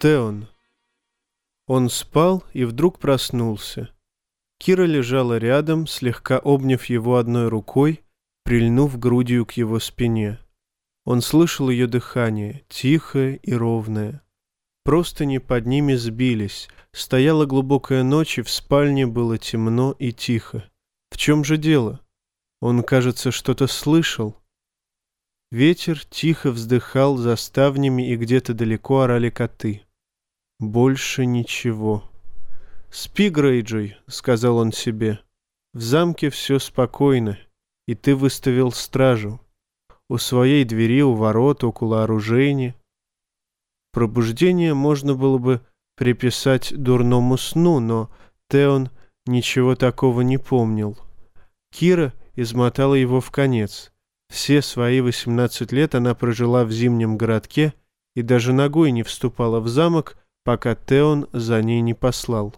Теон. Он спал и вдруг проснулся. Кира лежала рядом, слегка обняв его одной рукой, прильнув грудью к его спине. Он слышал ее дыхание, тихое и ровное. Простыни под ними сбились, стояла глубокая ночь, и в спальне было темно и тихо. В чем же дело? Он, кажется, что-то слышал. Ветер тихо вздыхал за ставнями, и где-то далеко орали коты. Больше ничего. «Спи, Грейджой», — сказал он себе. «В замке все спокойно, и ты выставил стражу. У своей двери, у ворот, около оружейни». Пробуждение можно было бы приписать дурному сну, но Теон ничего такого не помнил. Кира измотала его в конец. Все свои восемнадцать лет она прожила в зимнем городке и даже ногой не вступала в замок, пока Теон за ней не послал.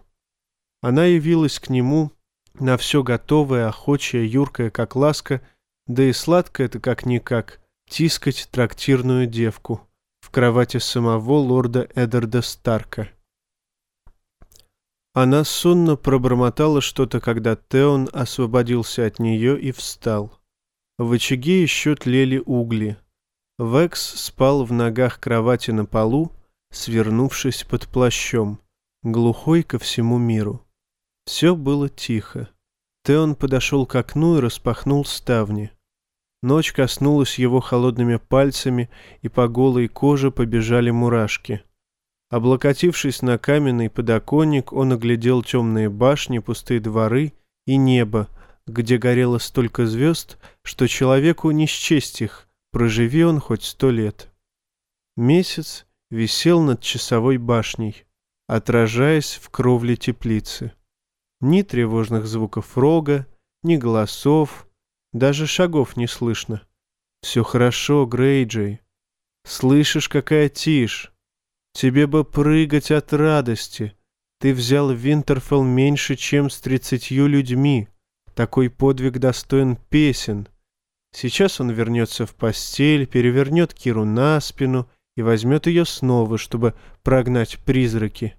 Она явилась к нему на все готовое, охочая, юркая, как ласка, да и сладкое это как-никак, тискать трактирную девку в кровати самого лорда Эддарда Старка. Она сонно пробормотала что-то, когда Теон освободился от нее и встал. В очаге еще тлели угли. Векс спал в ногах кровати на полу, свернувшись под плащом, глухой ко всему миру. Все было тихо. Теон подошел к окну и распахнул ставни. Ночь коснулась его холодными пальцами, и по голой коже побежали мурашки. Облокотившись на каменный подоконник, он оглядел темные башни, пустые дворы и небо, где горело столько звезд, что человеку не счесть их, проживи он хоть сто лет. Месяц висел над часовой башней, отражаясь в кровле теплицы. Ни тревожных звуков рога, ни голосов, даже шагов не слышно. Все хорошо, Грейджей. Слышишь, какая тишь? Тебе бы прыгать от радости. Ты взял Винтерфелл меньше, чем с тридцатью людьми. Такой подвиг достоин песен. Сейчас он вернется в постель, перевернет Киру на спину и возьмет ее снова, чтобы прогнать призраки.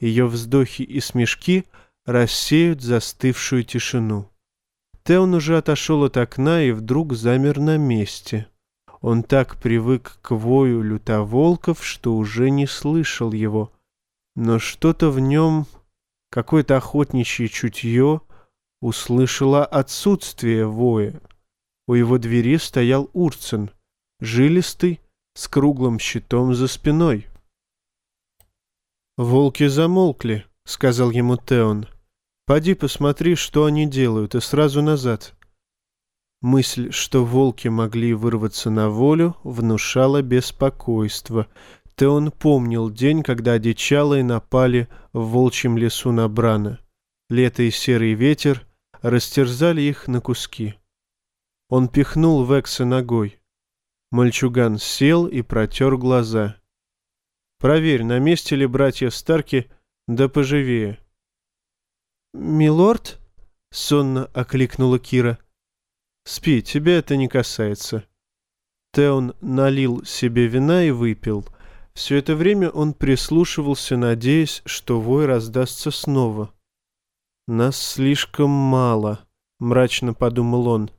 Ее вздохи и смешки рассеют застывшую тишину. Теон уже отошел от окна и вдруг замер на месте. Он так привык к вою лютоволков, что уже не слышал его. Но что-то в нем, какое-то охотничье чутье, услышало отсутствие воя. У его двери стоял Урцин, жилистый, с круглым щитом за спиной. «Волки замолкли», — сказал ему Теон. «Поди посмотри, что они делают, и сразу назад». Мысль, что волки могли вырваться на волю, внушала беспокойство. Теон помнил день, когда одичалые напали в волчьем лесу на Брана. Лето и серый ветер растерзали их на куски. Он пихнул Векса ногой. Мальчуган сел и протер глаза. «Проверь, на месте ли братья Старки, да поживее». «Милорд?» — сонно окликнула Кира. «Спи, тебя это не касается». Теон налил себе вина и выпил. Все это время он прислушивался, надеясь, что вой раздастся снова. «Нас слишком мало», — мрачно подумал он.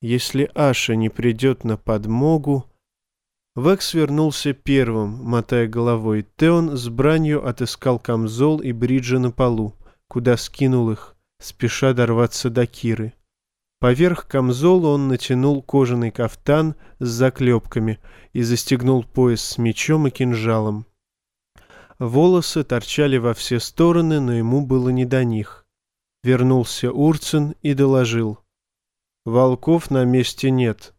Если Аша не придет на подмогу... Векс вернулся первым, мотая головой. Теон с бранью отыскал камзол и бриджи на полу, куда скинул их, спеша дорваться до Киры. Поверх камзола он натянул кожаный кафтан с заклепками и застегнул пояс с мечом и кинжалом. Волосы торчали во все стороны, но ему было не до них. Вернулся Урцин и доложил — Волков на месте нет.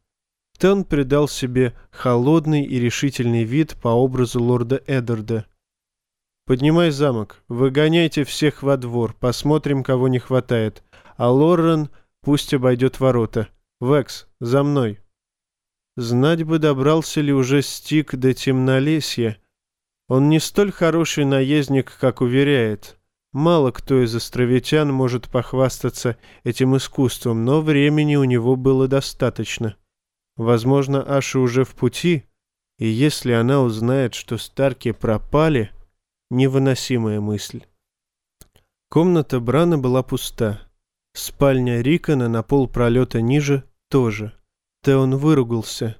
Тен придал себе холодный и решительный вид по образу лорда Эддарда. «Поднимай замок, выгоняйте всех во двор, посмотрим, кого не хватает, а Лорен пусть обойдет ворота. Векс, за мной». Знать бы, добрался ли уже Стик до темнолесья. Он не столь хороший наездник, как уверяет. Мало кто из островитян может похвастаться этим искусством, но времени у него было достаточно. Возможно, Аша уже в пути, и если она узнает, что Старки пропали, Невыносимая мысль. Комната Брана была пуста. Спальня Рикона на пол пролета ниже тоже. Теон выругался.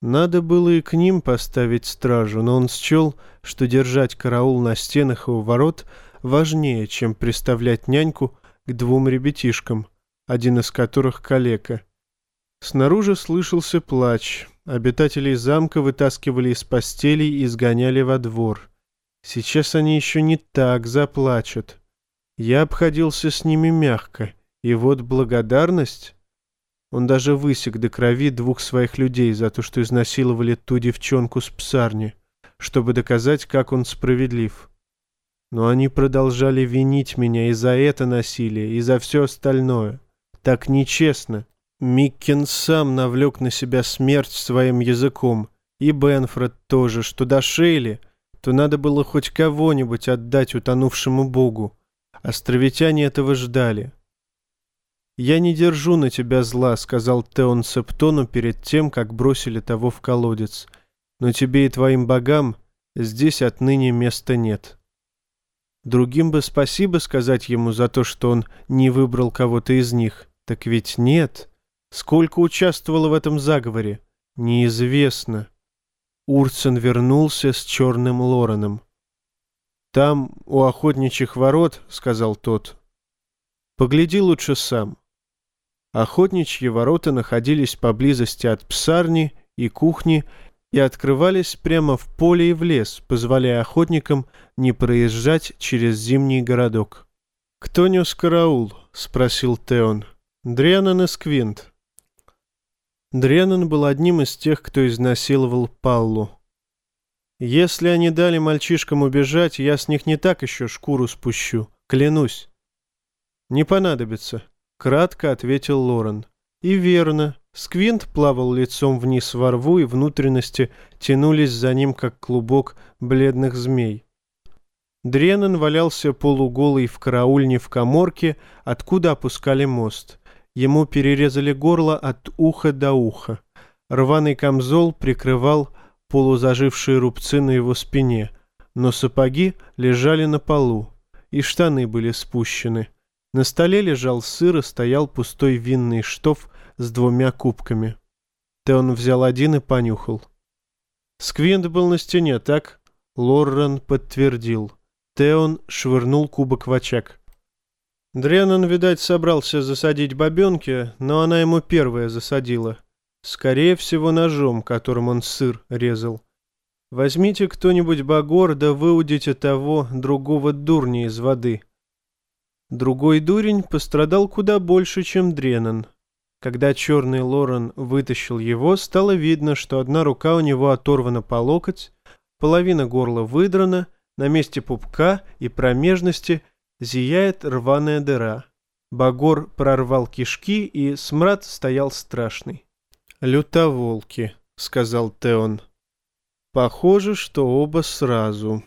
Надо было и к ним поставить стражу, но он счел, что держать караул на стенах и у ворот важнее, чем приставлять няньку к двум ребятишкам, один из которых калека. Снаружи слышался плач. Обитателей замка вытаскивали из постелей и сгоняли во двор. Сейчас они еще не так заплачут. Я обходился с ними мягко, и вот благодарность... Он даже высек до крови двух своих людей за то, что изнасиловали ту девчонку с псарни, чтобы доказать, как он справедлив. Но они продолжали винить меня и за это насилие, и за все остальное. Так нечестно. Миккен сам навлек на себя смерть своим языком, и Бенфред тоже, что до Шейли, то надо было хоть кого-нибудь отдать утонувшему богу. Островитяне этого ждали. «Я не держу на тебя зла», — сказал Теон Септону перед тем, как бросили того в колодец. «Но тебе и твоим богам здесь отныне места нет». Другим бы спасибо сказать ему за то, что он не выбрал кого-то из них. Так ведь нет. Сколько участвовало в этом заговоре? Неизвестно. Урцен вернулся с черным Лореном. «Там, у охотничьих ворот», — сказал тот. «Погляди лучше сам». Охотничьи ворота находились поблизости от псарни и кухни и открывались прямо в поле и в лес, позволяя охотникам не проезжать через зимний городок. «Кто нес караул?» — спросил Теон. «Дрианон и Сквинт». Дрианон был одним из тех, кто изнасиловал Паллу. «Если они дали мальчишкам убежать, я с них не так еще шкуру спущу, клянусь». «Не понадобится», Кратко ответил Лорен. И верно. Сквинт плавал лицом вниз во рву, и внутренности тянулись за ним, как клубок бледных змей. Дренан валялся полуголый в караульне в коморке, откуда опускали мост. Ему перерезали горло от уха до уха. Рваный камзол прикрывал полузажившие рубцы на его спине, но сапоги лежали на полу, и штаны были спущены. На столе лежал сыр и стоял пустой винный штоф с двумя кубками. Теон взял один и понюхал. Сквинт был на стене, так? Лоррен подтвердил. Теон швырнул кубок в очаг. Дренан, видать, собрался засадить бабенки, но она ему первая засадила. Скорее всего, ножом, которым он сыр резал. Возьмите кто-нибудь багор, да выудите того другого дурня из воды. Другой дурень пострадал куда больше, чем Дренан. Когда черный Лорен вытащил его, стало видно, что одна рука у него оторвана по локоть, половина горла выдрана, на месте пупка и промежности зияет рваная дыра. Багор прорвал кишки, и смрад стоял страшный. «Лютоволки», — сказал Теон. «Похоже, что оба сразу».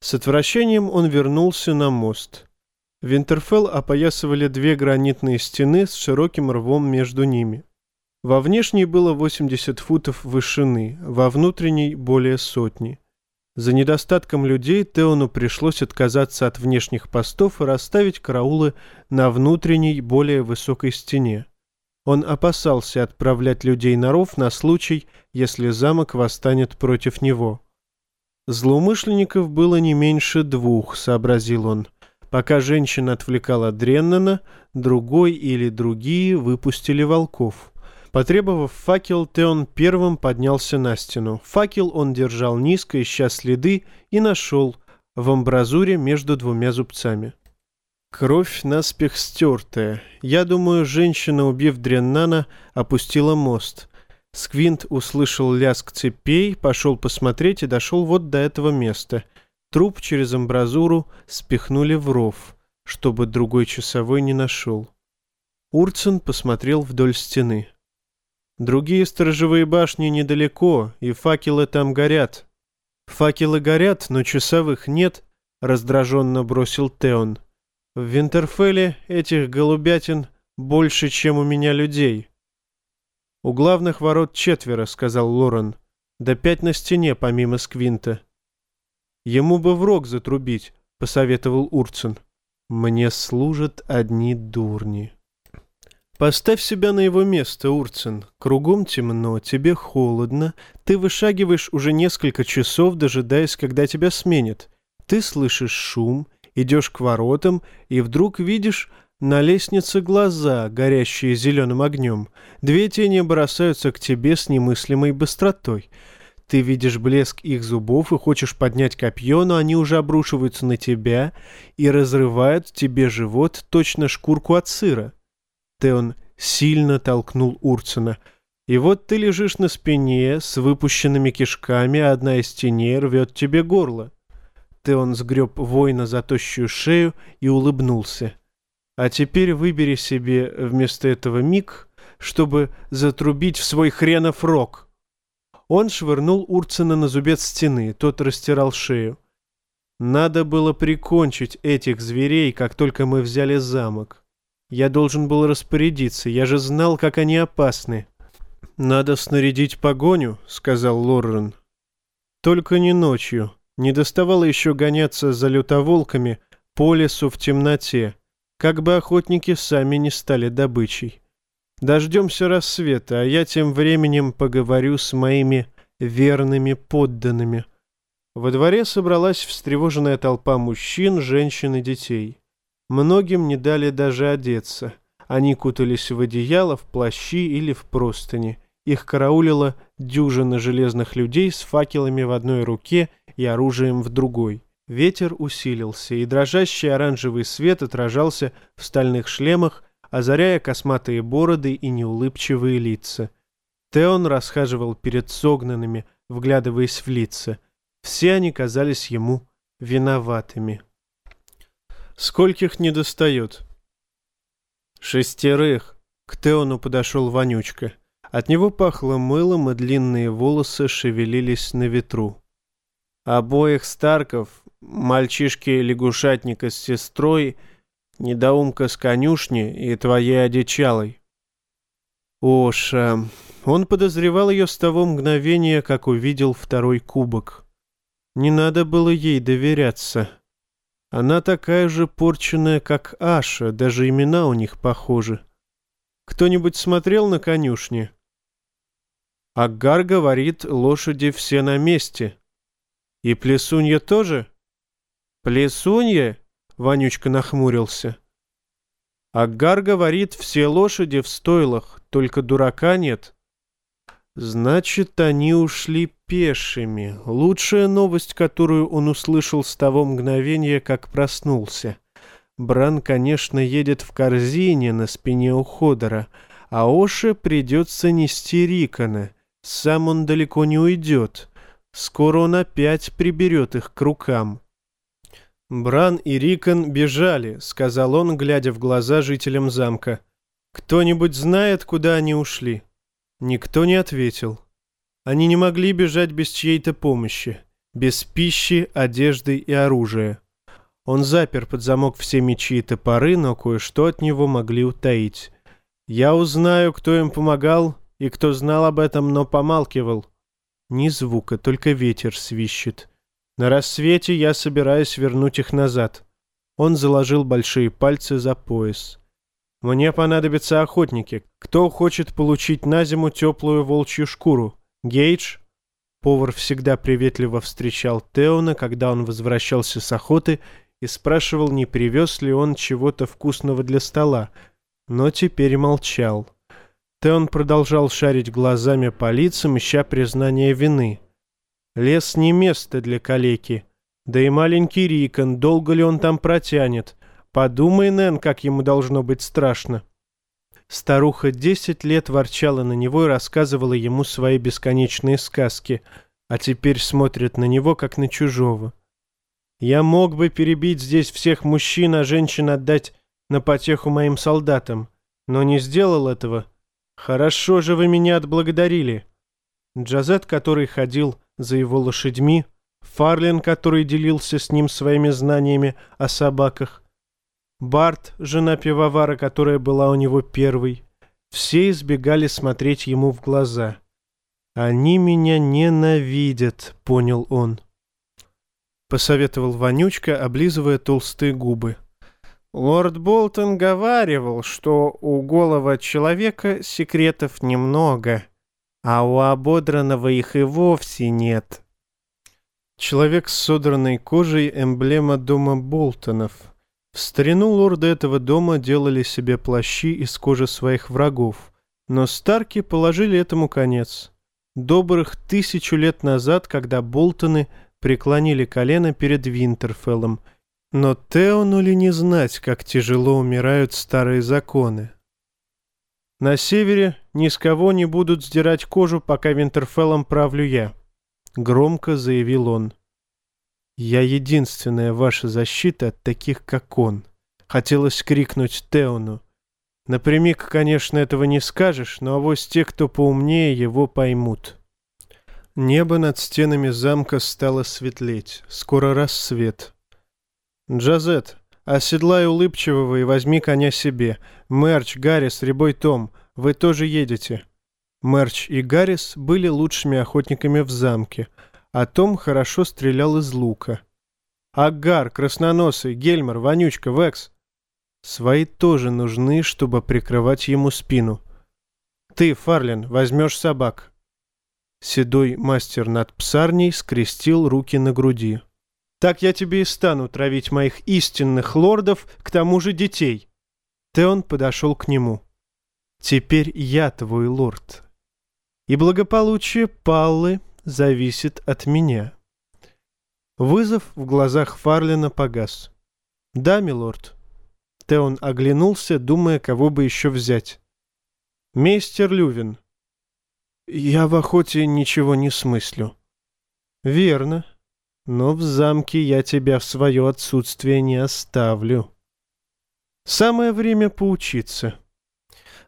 С отвращением он вернулся на мост. Винтерфелл опоясывали две гранитные стены с широким рвом между ними. Во внешней было 80 футов вышины, во внутренней более сотни. За недостатком людей Теону пришлось отказаться от внешних постов и расставить караулы на внутренней более высокой стене. Он опасался отправлять людей на ров на случай, если замок восстанет против него. Злоумышленников было не меньше двух, сообразил он – Пока женщина отвлекала Дреннана, другой или другие выпустили волков. Потребовав факел, Теон первым поднялся на стену. Факел он держал низко, ища следы, и нашел в амбразуре между двумя зубцами. Кровь наспех стертая. Я думаю, женщина, убив Дреннана, опустила мост. Сквинт услышал лязг цепей, пошел посмотреть и дошел вот до этого места — Труп через амбразуру спихнули в ров, чтобы другой часовой не нашел. Урцин посмотрел вдоль стены. Другие сторожевые башни недалеко, и факелы там горят. Факелы горят, но часовых нет, раздраженно бросил Теон. В Винтерфелле этих голубятин больше, чем у меня людей. У главных ворот четверо, сказал Лорен. Да пять на стене, помимо Сквинта. Ему бы в рог затрубить, посоветовал Урцин. Мне служат одни дурни. Поставь себя на его место, Урцин. Кругом темно, тебе холодно. Ты вышагиваешь уже несколько часов, дожидаясь, когда тебя сменят. Ты слышишь шум, идешь к воротам и вдруг видишь на лестнице глаза, горящие зеленым огнем. Две тени бросаются к тебе с немыслимой быстротой. Ты видишь блеск их зубов и хочешь поднять копье, но они уже обрушиваются на тебя и разрывают тебе живот точно шкурку от сыра. Теон сильно толкнул Урцина. И вот ты лежишь на спине с выпущенными кишками, а одна из теней рвет тебе горло. Теон сгреб воина за тощую шею и улыбнулся. А теперь выбери себе вместо этого миг, чтобы затрубить в свой хренов рог. Он швырнул Урцина на зубец стены, тот растирал шею. Надо было прикончить этих зверей, как только мы взяли замок. Я должен был распорядиться, я же знал, как они опасны. «Надо снарядить погоню», — сказал Лоррен. «Только не ночью. Не доставало еще гоняться за лютоволками по лесу в темноте, как бы охотники сами не стали добычей. Дождемся рассвета, а я тем временем поговорю с моими верными подданными». Во дворе собралась встревоженная толпа мужчин, женщин и детей. Многим не дали даже одеться. Они кутались в одеяло, в плащи или в простыни. Их караулила дюжина железных людей с факелами в одной руке и оружием в другой. Ветер усилился, и дрожащий оранжевый свет отражался в стальных шлемах, озаряя косматые бороды и неулыбчивые лица. Теон расхаживал перед согнанными, вглядываясь в лица. Все они казались ему виноватыми. Скольких не достает? Шестерых. К Теону подошел Вонючка. От него пахло мылом, и длинные волосы шевелились на ветру. Обоих Старков, мальчишки-лягушатника с сестрой, недоумка с конюшни и твоей одичалой. Оша. Он подозревал ее с того мгновения, как увидел второй кубок. Не надо было ей доверяться. Она такая же порченная, как Аша, даже имена у них похожи. Кто-нибудь смотрел на конюшни? Аггар говорит, лошади все на месте. И Плесунья тоже? Плесунья? Ванючка нахмурился. Аггар говорит, все лошади в стойлах, только дурака нет. Значит, они ушли пешими. Лучшая новость, которую он услышал с того мгновения, как проснулся. Бран, конечно, едет в корзине на спине у Ходора, а Оше придется нести Рикона. Сам он далеко не уйдет. Скоро он опять приберет их к рукам. «Бран и Рикон бежали», — сказал он, глядя в глаза жителям замка. «Кто-нибудь знает, куда они ушли?» Никто не ответил. Они не могли бежать без чьей-то помощи, без пищи, одежды и оружия. Он запер под замок все мечи и топоры, но кое-что от него могли утаить. Я узнаю, кто им помогал и кто знал об этом, но помалкивал. Ни звука, только ветер свищет. На рассвете я собираюсь вернуть их назад. Он заложил большие пальцы за пояс. Мне понадобятся охотники. Кто хочет получить на зиму теплую волчью шкуру? Гейдж?» Повар всегда приветливо встречал Теона, когда он возвращался с охоты, и спрашивал, не привез ли он чего-то вкусного для стола, но теперь молчал. Теон продолжал шарить глазами по лицам, ища признания вины. Лес не место для калеки. Да и маленький Рикон, долго ли он там протянет? Подумай, Нэн, как ему должно быть страшно. Старуха десять лет ворчала на него и рассказывала ему свои бесконечные сказки, а теперь смотрит на него, как на чужого. Я мог бы перебить здесь всех мужчин, а женщин отдать на потеху моим солдатам, но не сделал этого. Хорошо же вы меня отблагодарили. Джазет, который ходил за его лошадьми, Фарлин, который делился с ним своими знаниями о собаках, Барт, жена пивовара, которая была у него первой, все избегали смотреть ему в глаза. «Они меня ненавидят», — понял он. — посоветовал Вонючка, облизывая толстые губы. Лорд Болтон говаривал, что у голого человека секретов немного, а у ободранного их и вовсе нет. Человек с содранной кожей — эмблема дома Болтонов. В старину лорды этого дома делали себе плащи из кожи своих врагов, но Старки положили этому конец. Добрых тысячу лет назад, когда Болтоны преклонили колено перед Винтерфеллом — но Теону ли не знать, как тяжело умирают старые законы? На севере ни с кого не будут сдирать кожу, пока Винтерфеллом правлю я, — громко заявил он. Я единственная ваша защита от таких, как он. Хотелось крикнуть Теону. Напрямик, конечно, этого не скажешь, но авось те, кто поумнее, его поймут. Небо над стенами замка стало светлеть. Скоро рассвет. «Джазет, оседлай улыбчивого и возьми коня себе. Мерч, Гаррис, Рябой Том, вы тоже едете». Мерч и Гаррис были лучшими охотниками в замке, а Том хорошо стрелял из лука. Агар, Красноносый, Гельмер, Вонючка, Векс. Свои тоже нужны, чтобы прикрывать ему спину. Ты, Фарлин, возьмешь собак. Седой мастер над псарней скрестил руки на груди. Так я тебе и стану травить моих истинных лордов, к тому же детей. Теон подошел к нему. Теперь я твой лорд. И благополучие Паллы зависит от меня. Вызов в глазах Фарлина погас. «Да, милорд». Теон оглянулся, думая, кого бы еще взять. «Мейстер Лювин». «Я в охоте ничего не смыслю». «Верно но в замке я тебя в свое отсутствие не оставлю. Самое время поучиться.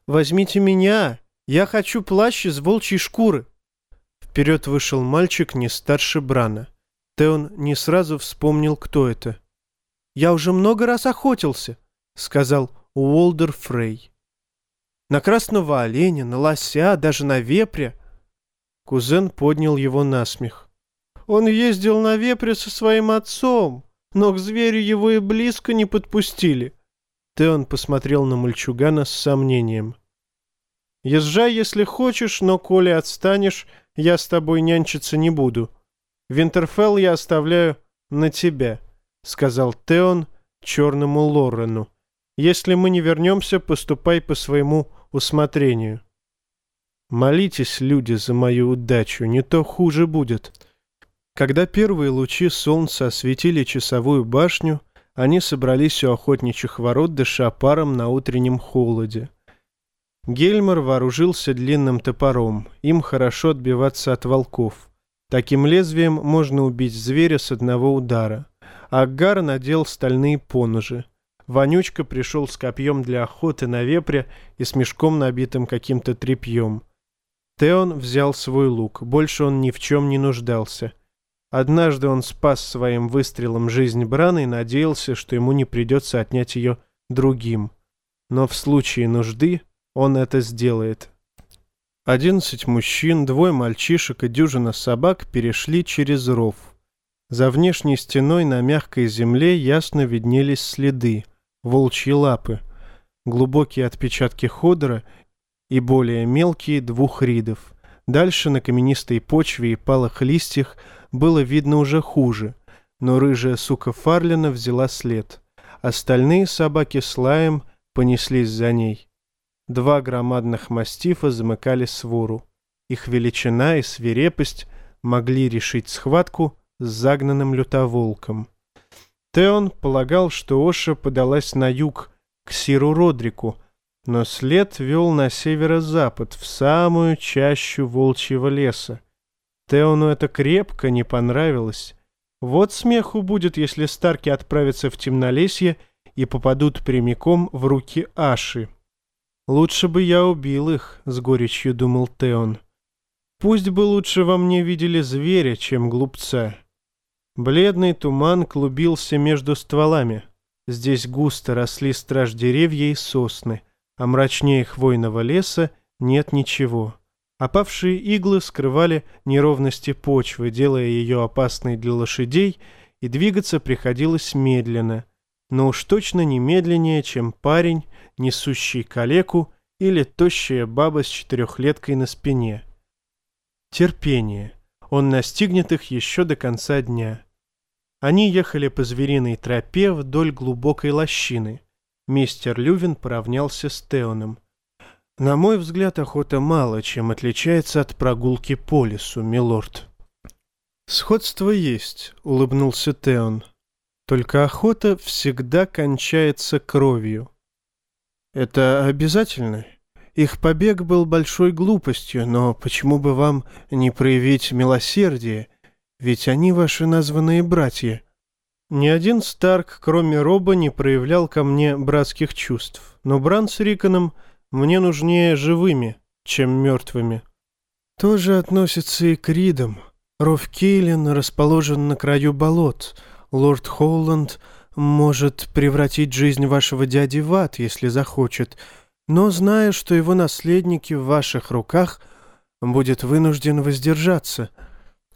Возьмите меня, я хочу плащ из волчьей шкуры. Вперед вышел мальчик не старше Брана. Теон не сразу вспомнил, кто это. «Я уже много раз охотился», — сказал Уолдер Фрей. «На красного оленя, на лося, даже на вепря». Кузен поднял его на смех. Он ездил на вепре со своим отцом, но к зверю его и близко не подпустили. Теон посмотрел на мальчугана с сомнением. «Езжай, если хочешь, но коли отстанешь, я с тобой нянчиться не буду. Винтерфелл я оставляю на тебя», — сказал Теон черному Лорену. «Если мы не вернемся, поступай по своему усмотрению». «Молитесь, люди, за мою удачу, не то хуже будет». Когда первые лучи солнца осветили часовую башню, они собрались у охотничьих ворот дышапаром на утреннем холоде. Гельмер вооружился длинным топором, им хорошо отбиваться от волков. Таким лезвием можно убить зверя с одного удара. Аггар надел стальные поножи. Вонючка пришел с копьем для охоты на вепря и с мешком, набитым каким-то тряпьем. Теон взял свой лук, больше он ни в чем не нуждался. Однажды он спас своим выстрелом жизнь Брана и надеялся, что ему не придется отнять ее другим. Но в случае нужды он это сделает. Одиннадцать мужчин, двое мальчишек и дюжина собак перешли через ров. За внешней стеной на мягкой земле ясно виднелись следы, волчьи лапы, глубокие отпечатки ходора и более мелкие двух ридов. Дальше на каменистой почве и палых листьях было видно уже хуже, но рыжая сука Фарлина взяла след. Остальные собаки с лаем понеслись за ней. Два громадных мастифа замыкали свору. Их величина и свирепость могли решить схватку с загнанным лютоволком. Теон полагал, что Оша подалась на юг, к Сиру Родрику, но след вел на северо-запад, в самую чащу волчьего леса. Теону это крепко не понравилось. Вот смеху будет, если Старки отправятся в темнолесье и попадут прямиком в руки Аши. «Лучше бы я убил их», — с горечью думал Теон. «Пусть бы лучше во мне видели зверя, чем глупца». Бледный туман клубился между стволами. Здесь густо росли страж деревья и сосны, а мрачнее хвойного леса нет ничего. Опавшие иглы скрывали неровности почвы, делая ее опасной для лошадей и двигаться приходилось медленно, но уж точно не медленнее, чем парень, несущий калеку или тощая баба с четырехлеткой на спине. Терпение. Он настигнет их еще до конца дня. Они ехали по звериной тропе вдоль глубокой лощины. Мистер Лювин поравнялся с Теоном. «На мой взгляд, охота мало чем отличается от прогулки по лесу, милорд». «Сходство есть», — улыбнулся Теон. «Только охота всегда кончается кровью». «Это обязательно?» Их побег был большой глупостью, но почему бы вам не проявить милосердие ведь они ваши названные братья. Ни один Старк, кроме Роба, не проявлял ко мне братских чувств, но Бран с Риконом мне нужнее живыми, чем мертвыми. Тоже относится и к Ридам. Ров Кейлин расположен на краю болот. Лорд Холланд может превратить жизнь вашего дяди в ад, если захочет, но, зная, что его наследники в ваших руках, будет вынужден воздержаться —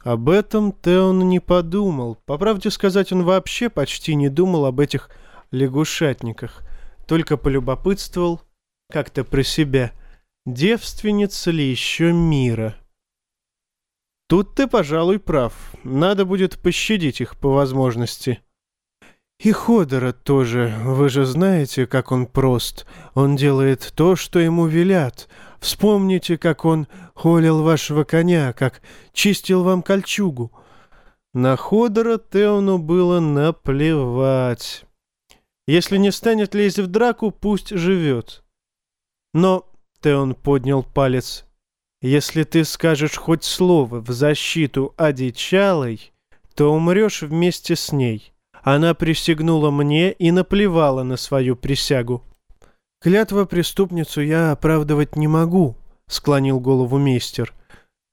об этом Теон не подумал. По правде сказать, он вообще почти не думал об этих лягушатниках. Только полюбопытствовал как-то про себя, девственница ли еще мира. Тут ты, пожалуй, прав. Надо будет пощадить их по возможности. И Ходора тоже, вы же знаете, как он прост. Он делает то, что ему велят. Вспомните, как он холил вашего коня, как чистил вам кольчугу. На Ходора Теону было наплевать. Если не станет лезть в драку, пусть живет. Но, Теон поднял палец, если ты скажешь хоть слово в защиту одичалой, то умрешь вместе с ней. Она присягнула мне и наплевала на свою присягу. «Клятва преступницу я оправдывать не могу», — склонил голову мистер.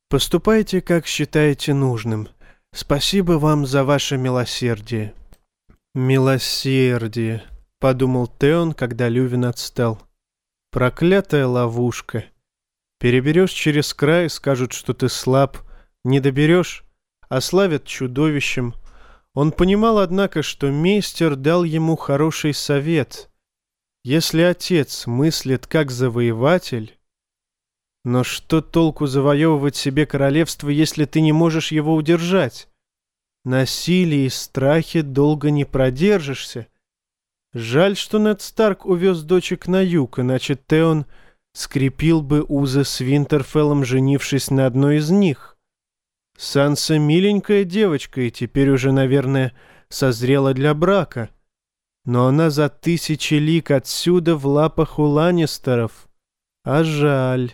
«Поступайте, как считаете нужным. Спасибо вам за ваше милосердие». «Милосердие», — подумал Теон, когда Лювин отстал. «Проклятая ловушка. Переберешь через край, скажут, что ты слаб. Не доберешь, ославят чудовищем. Он понимал, однако, что мейстер дал ему хороший совет. Если отец мыслит как завоеватель... Но что толку завоевывать себе королевство, если ты не можешь его удержать? Насилие и страхе долго не продержишься. Жаль, что Нед Старк увез дочек на юг, иначе Теон скрепил бы узы с Винтерфеллом, женившись на одной из них. Санса миленькая девочка и теперь уже, наверное, созрела для брака. Но она за тысячи лик отсюда в лапах у Ланнистеров. А жаль.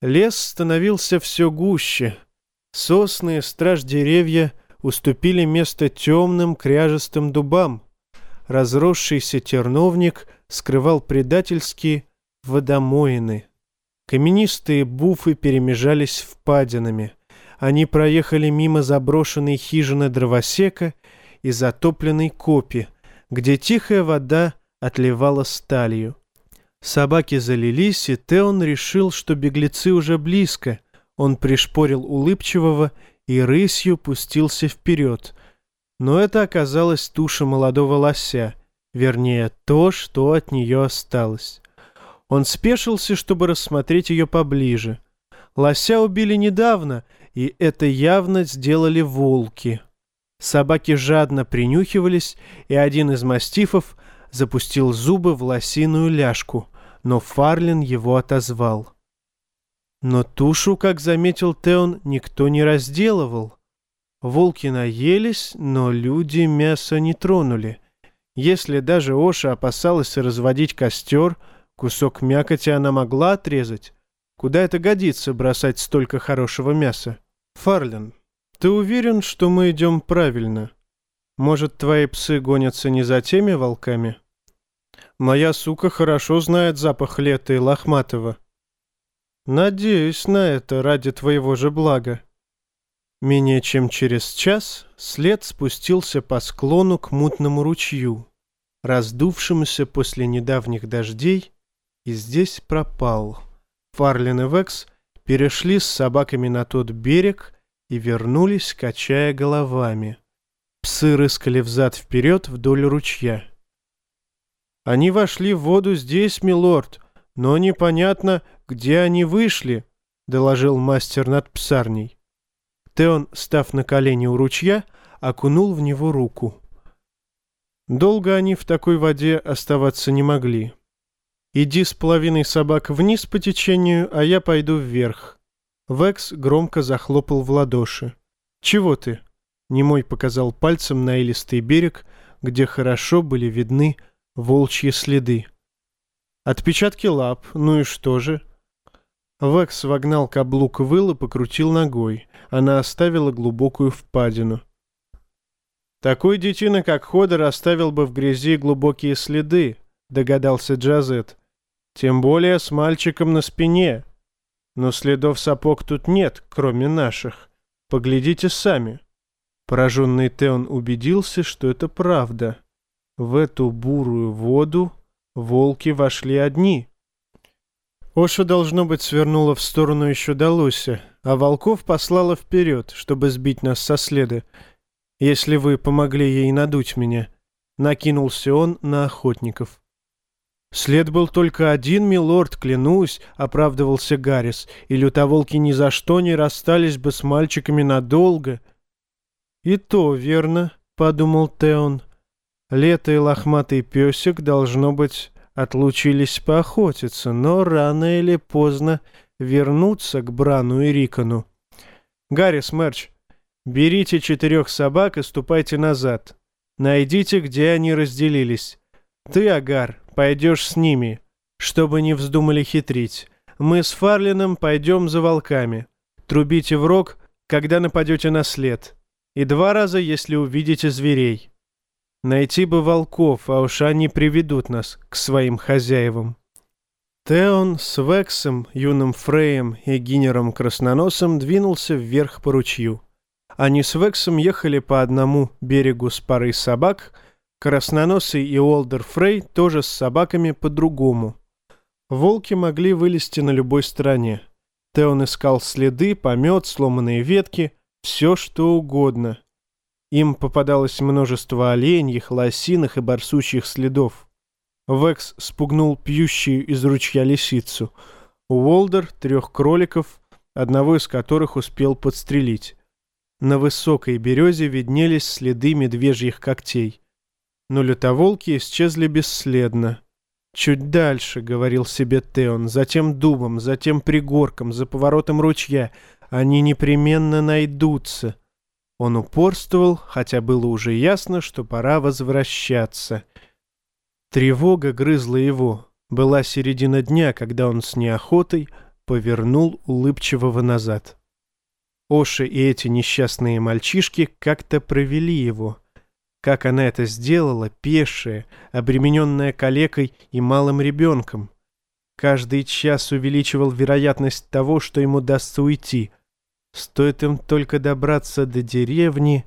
Лес становился все гуще. Сосны и страж-деревья уступили место темным кряжестым дубам. Разросшийся терновник скрывал предательские водомоины. Каменистые буфы перемежались впадинами — они проехали мимо заброшенной хижины дровосека и затопленной копи, где тихая вода отливала сталью. Собаки залились, и Теон решил, что беглецы уже близко. Он пришпорил улыбчивого и рысью пустился вперед. Но это оказалась туша молодого лося, вернее, то, что от нее осталось. Он спешился, чтобы рассмотреть ее поближе. Лося убили недавно, и это явно сделали волки. Собаки жадно принюхивались, и один из мастифов запустил зубы в лосиную ляжку, но Фарлин его отозвал. Но тушу, как заметил Теон, никто не разделывал. Волки наелись, но люди мясо не тронули. Если даже Оша опасалась разводить костер, кусок мякоти она могла отрезать. Куда это годится бросать столько хорошего мяса? Фарлин, ты уверен, что мы идем правильно? Может, твои псы гонятся не за теми волками? Моя сука хорошо знает запах лета и лохматого. Надеюсь на это ради твоего же блага. Менее чем через час след спустился по склону к мутному ручью, раздувшемуся после недавних дождей, и здесь пропал. Фарлин и Векс перешли с собаками на тот берег и вернулись, качая головами. Псы рыскали взад-вперед вдоль ручья. «Они вошли в воду здесь, милорд, но непонятно, где они вышли», — доложил мастер над псарней. Теон, став на колени у ручья, окунул в него руку. Долго они в такой воде оставаться не могли. «Иди с половиной собак вниз по течению, а я пойду вверх». Векс громко захлопал в ладоши. «Чего ты?» Немой показал пальцем на илистый берег, где хорошо были видны волчьи следы. «Отпечатки лап, ну и что же?» Векс вогнал каблук в и покрутил ногой. Она оставила глубокую впадину. «Такой детина, как Ходор, оставил бы в грязи глубокие следы», — догадался Джазет. «Тем более с мальчиком на спине. Но следов сапог тут нет, кроме наших. Поглядите сами». Пораженный Теон убедился, что это правда. В эту бурую воду волки вошли одни. Оша, должно быть, свернула в сторону еще до лося, а волков послала вперед, чтобы сбить нас со следа если вы помогли ей надуть меня», — накинулся он на охотников. «След был только один, милорд, клянусь», — оправдывался Гаррис, «и лютоволки ни за что не расстались бы с мальчиками надолго». «И то верно», — подумал Теон. «Лето и лохматый песик, должно быть, отлучились поохотиться, но рано или поздно вернутся к Брану и Рикону». «Гаррис, Мерч, Берите четырех собак и ступайте назад. Найдите, где они разделились. Ты, Агар, пойдешь с ними, чтобы не вздумали хитрить. Мы с Фарлином пойдем за волками. Трубите в рог, когда нападете на след. И два раза, если увидите зверей. Найти бы волков, а уж они приведут нас к своим хозяевам. Теон с Вексом, юным Фреем и Гинером Красноносом двинулся вверх по ручью. Они с Вексом ехали по одному берегу с парой собак, Красноносый и Олдер Фрей тоже с собаками по другому. Волки могли вылезти на любой стороне. Теон искал следы, помет, сломанные ветки, все что угодно. Им попадалось множество оленьих, лосиных и барсучьих следов. Векс спугнул пьющую из ручья лисицу. Уолдер — трех кроликов, одного из которых успел подстрелить. На высокой березе виднелись следы медвежьих когтей. Но лютоволки исчезли бесследно. «Чуть дальше», — говорил себе Теон, — «затем дубом, затем пригорком, за поворотом ручья. Они непременно найдутся». Он упорствовал, хотя было уже ясно, что пора возвращаться. Тревога грызла его. Была середина дня, когда он с неохотой повернул улыбчивого назад. Оша и эти несчастные мальчишки как-то провели его. Как она это сделала, пешая, обремененная калекой и малым ребенком. Каждый час увеличивал вероятность того, что ему дастся уйти. Стоит им только добраться до деревни,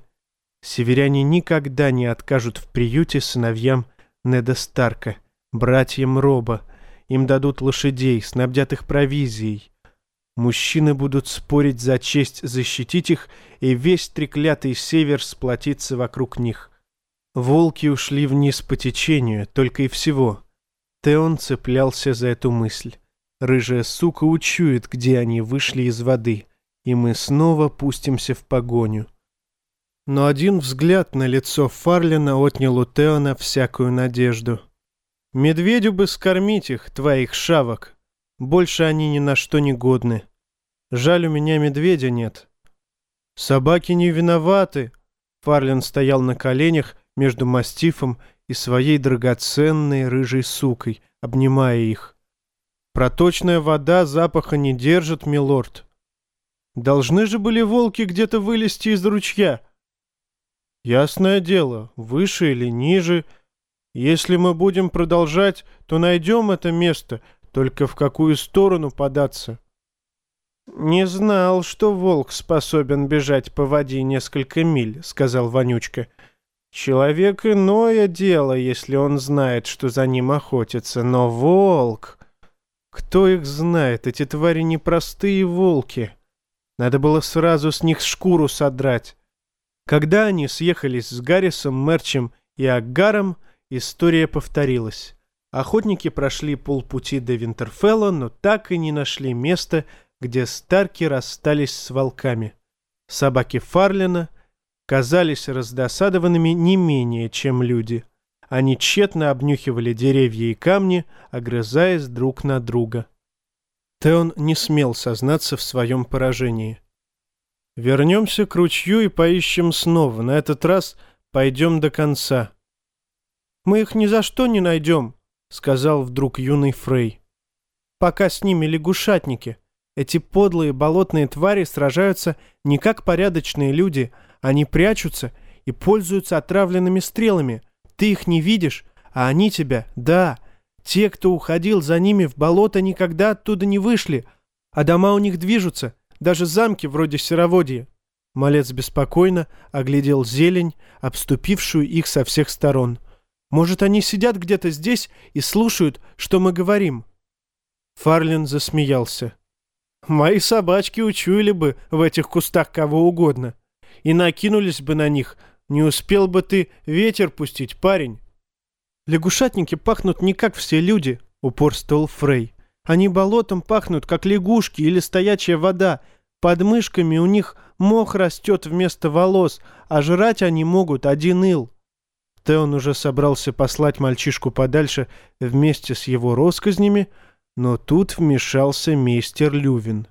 северяне никогда не откажут в приюте сыновьям Неда Старка, братьям Роба. Им дадут лошадей, снабдят их провизией. Мужчины будут спорить за честь защитить их, и весь треклятый север сплотится вокруг них. Волки ушли вниз по течению, только и всего. Теон цеплялся за эту мысль. Рыжая сука учует, где они вышли из воды, и мы снова пустимся в погоню. Но один взгляд на лицо Фарлина отнял у Теона всякую надежду. «Медведю бы скормить их, твоих шавок», больше они ни на что не годны. Жаль, у меня медведя нет. Собаки не виноваты. Фарлин стоял на коленях между мастифом и своей драгоценной рыжей сукой, обнимая их. Проточная вода запаха не держит, милорд. Должны же были волки где-то вылезти из ручья. Ясное дело, выше или ниже. Если мы будем продолжать, то найдем это место — только в какую сторону податься? «Не знал, что волк способен бежать по воде несколько миль», — сказал Вонючка. «Человек иное дело, если он знает, что за ним охотятся, но волк...» «Кто их знает? Эти твари непростые волки. Надо было сразу с них шкуру содрать». Когда они съехались с Гаррисом, Мерчем и Аггаром, история повторилась. Охотники прошли полпути до Винтерфелла, но так и не нашли места, где Старки расстались с волками. Собаки Фарлина казались раздосадованными не менее, чем люди. Они тщетно обнюхивали деревья и камни, огрызаясь друг на друга. Теон не смел сознаться в своем поражении. «Вернемся к ручью и поищем снова. На этот раз пойдем до конца». «Мы их ни за что не найдем», — сказал вдруг юный Фрей. «Пока с ними лягушатники. Эти подлые болотные твари сражаются не как порядочные люди, они прячутся и пользуются отравленными стрелами. Ты их не видишь, а они тебя, да, те, кто уходил за ними в болото, никогда оттуда не вышли, а дома у них движутся, даже замки вроде Сероводья. Малец беспокойно оглядел зелень, обступившую их со всех сторон. Может, они сидят где-то здесь и слушают, что мы говорим?» Фарлин засмеялся. «Мои собачки учуяли бы в этих кустах кого угодно и накинулись бы на них. Не успел бы ты ветер пустить, парень. Лягушатники пахнут не как все люди, упорствовал Фрей. Они болотом пахнут, как лягушки или стоячая вода. Под мышками у них мох растет вместо волос, а жрать они могут один ил. Теон уже собрался послать мальчишку подальше вместе с его росказнями, но тут вмешался мистер Лювин.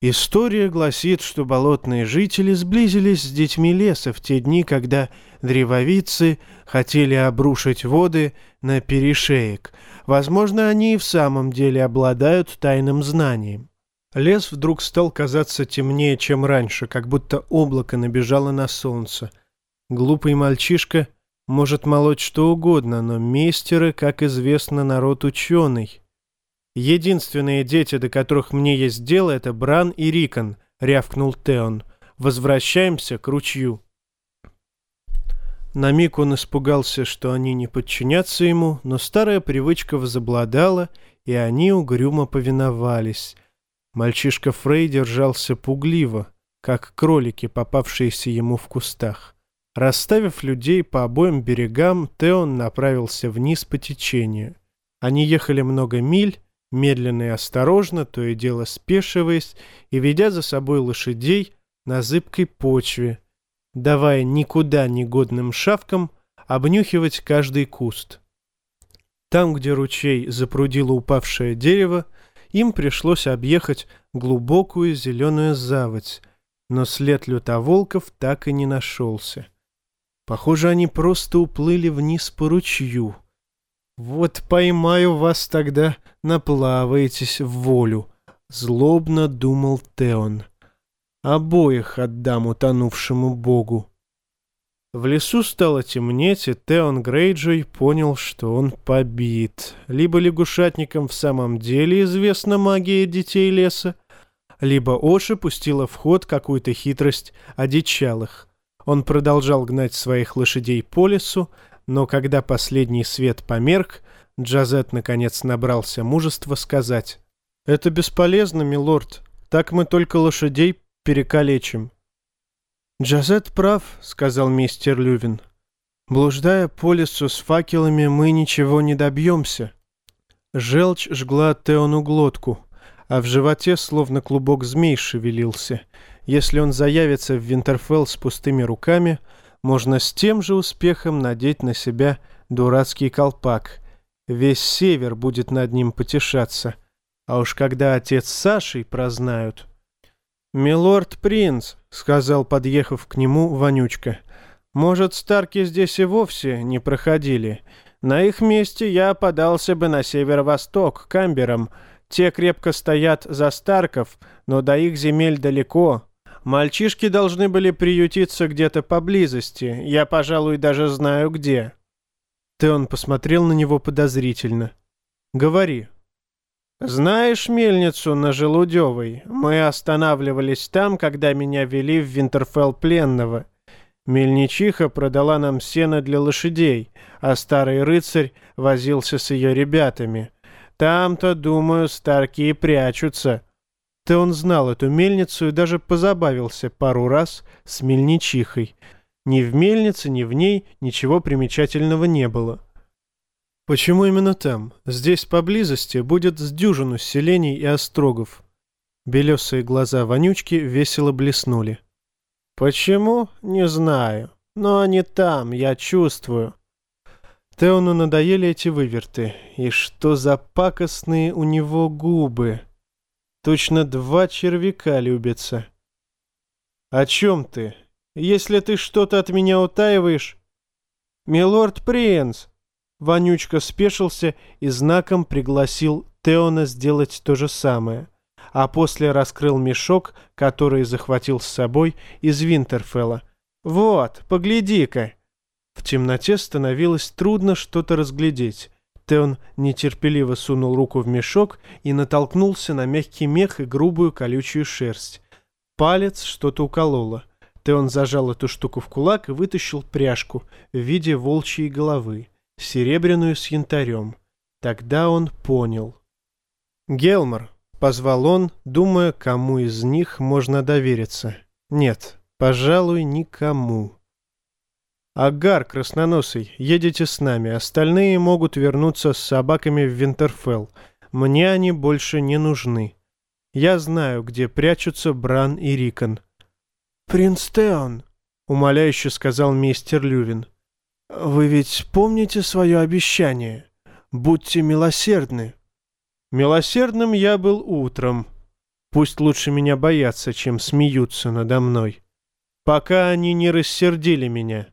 История гласит, что болотные жители сблизились с детьми леса в те дни, когда древовицы хотели обрушить воды на перешеек. Возможно, они и в самом деле обладают тайным знанием. Лес вдруг стал казаться темнее, чем раньше, как будто облако набежало на солнце. Глупый мальчишка может молоть что угодно, но мейстеры, как известно, народ ученый. «Единственные дети, до которых мне есть дело, это Бран и Рикон», — рявкнул Теон. «Возвращаемся к ручью». На миг он испугался, что они не подчинятся ему, но старая привычка возобладала, и они угрюмо повиновались. Мальчишка Фрей держался пугливо, как кролики, попавшиеся ему в кустах. Расставив людей по обоим берегам, Теон направился вниз по течению. Они ехали много миль, медленно и осторожно, то и дело спешиваясь и ведя за собой лошадей на зыбкой почве, давая никуда негодным шавкам обнюхивать каждый куст. Там, где ручей запрудило упавшее дерево, им пришлось объехать глубокую зеленую заводь, но след лютоволков так и не нашелся. Похоже, они просто уплыли вниз по ручью — «Вот поймаю вас тогда, наплаваетесь в волю», — злобно думал Теон. «Обоих отдам утонувшему богу». В лесу стало темнеть, и Теон Грейджой понял, что он побит. Либо лягушатникам в самом деле известна магия детей леса, либо Оша пустила в ход какую-то хитрость одичалых. Он продолжал гнать своих лошадей по лесу, но когда последний свет померк, Джазет наконец набрался мужества сказать. «Это бесполезно, милорд. Так мы только лошадей перекалечим». «Джазет прав», — сказал мистер Лювин. «Блуждая по лесу с факелами, мы ничего не добьемся». Желчь жгла Теону глотку, а в животе словно клубок змей шевелился. Если он заявится в Винтерфелл с пустыми руками — можно с тем же успехом надеть на себя дурацкий колпак. Весь север будет над ним потешаться. А уж когда отец с Сашей прознают... «Милорд принц», — сказал, подъехав к нему Вонючка, — «может, старки здесь и вовсе не проходили. На их месте я подался бы на северо-восток, к Амберам. Те крепко стоят за Старков, но до их земель далеко, Мальчишки должны были приютиться где-то поблизости. Я, пожалуй, даже знаю где. Теон посмотрел на него подозрительно. Говори. Знаешь мельницу на Желудевой? Мы останавливались там, когда меня вели в Винтерфелл пленного. Мельничиха продала нам сено для лошадей, а старый рыцарь возился с ее ребятами. Там-то, думаю, старки и прячутся. Теон знал эту мельницу и даже позабавился пару раз с мельничихой. Ни в мельнице, ни в ней ничего примечательного не было. Почему именно там? Здесь поблизости будет с дюжину селений и острогов. Белесые глаза вонючки весело блеснули. Почему? Не знаю. Но они там, я чувствую. Теону надоели эти выверты. И что за пакостные у него губы. Точно два червяка любятся. О чем ты? Если ты что-то от меня утаиваешь... Милорд Принц, Вонючка спешился и знаком пригласил Теона сделать то же самое, а после раскрыл мешок, который захватил с собой из Винтерфелла. «Вот, погляди-ка!» В темноте становилось трудно что-то разглядеть. Теон нетерпеливо сунул руку в мешок и натолкнулся на мягкий мех и грубую колючую шерсть. Палец что-то укололо. Теон зажал эту штуку в кулак и вытащил пряжку в виде волчьей головы серебряную с янтарем. Тогда он понял. «Гелмор», — позвал он, думая, кому из них можно довериться. «Нет, пожалуй, никому». «Агар, красноносый, едете с нами, остальные могут вернуться с собаками в Винтерфелл. Мне они больше не нужны. Я знаю, где прячутся Бран и Рикон». «Принц Теон», — умоляюще сказал мистер Лювин. «Вы ведь помните свое обещание? Будьте милосердны». «Милосердным я был утром. Пусть лучше меня боятся, чем смеются надо мной. Пока они не рассердили меня».